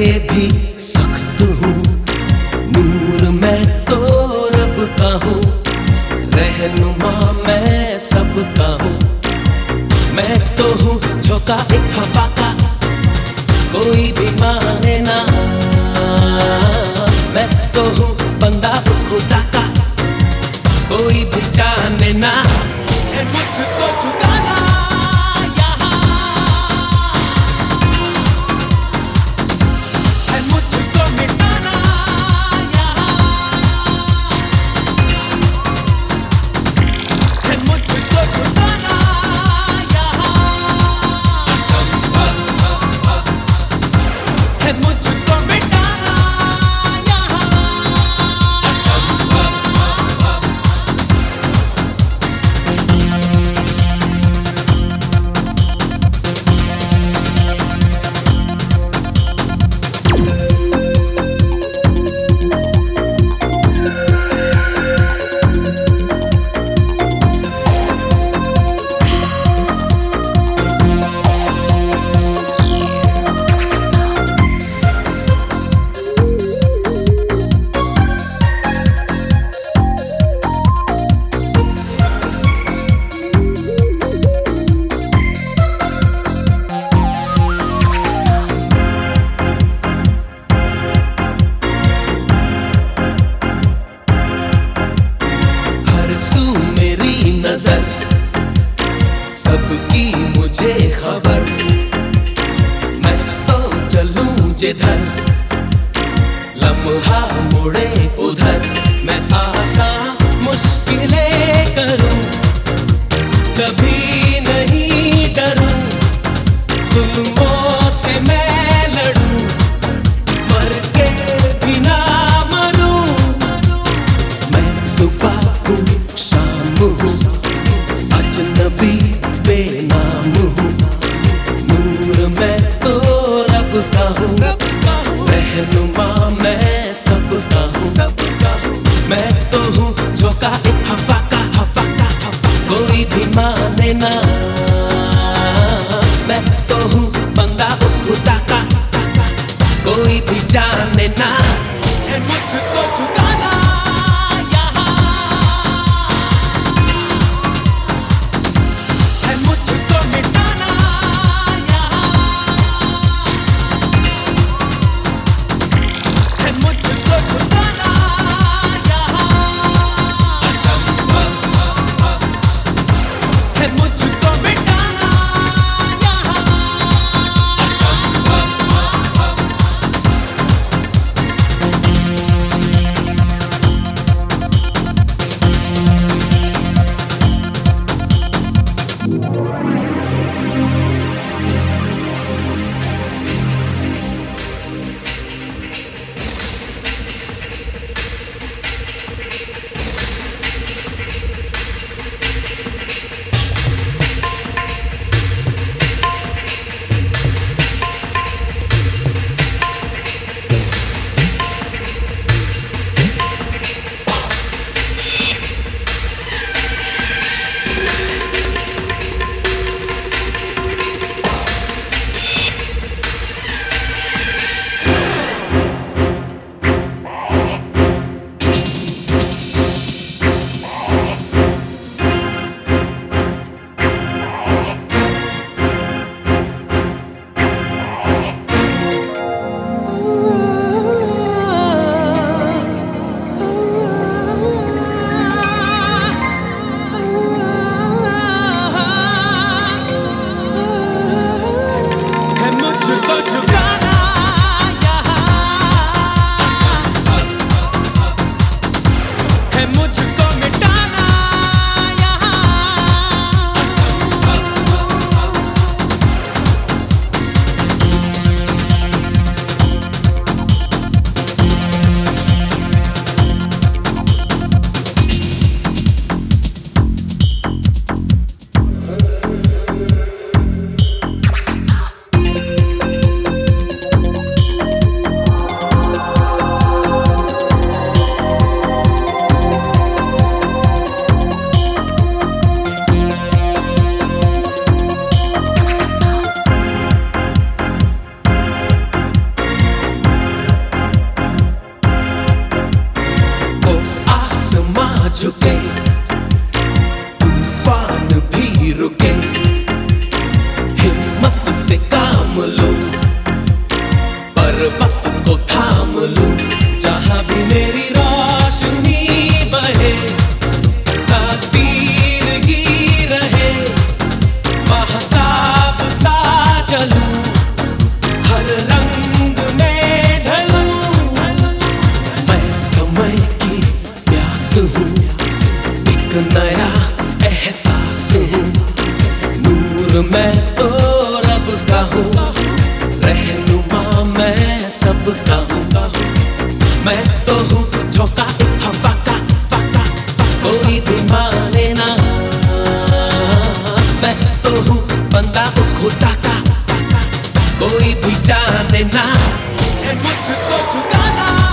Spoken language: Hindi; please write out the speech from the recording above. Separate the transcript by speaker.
Speaker 1: भी सख्त हूँ। नूर मैं तो रब का हूँ। रहनुमा मैं सबका हूँ। मैं तो हूँ झोंका एक हवा का। कोई भी माने ना। मैं तो हूँ बंदा उस खुदा का। कोई भी जाने ना। है मुझको झुकाना जिधर लम्हा मुड़े रहनुमा, मैं सबका हूँ। सबका हूँ मैं तो हूँ एक हवा का हवा का हवा। कोई भी माने ना। मैं तो हूँ बंदा उस खुदा का। कोई भी जाने ना। है मुझको झुकाना Culture, culture, culture. मैं तो रब का हूँ। रहनुमा मैं सबका हूँ। मैं तो हूँ झोंका, हवा का फाका कोई माने ना। मैं तो हूँ बंदा उस खुदा का। कोई भी जाने ना। है मुझको झुकाना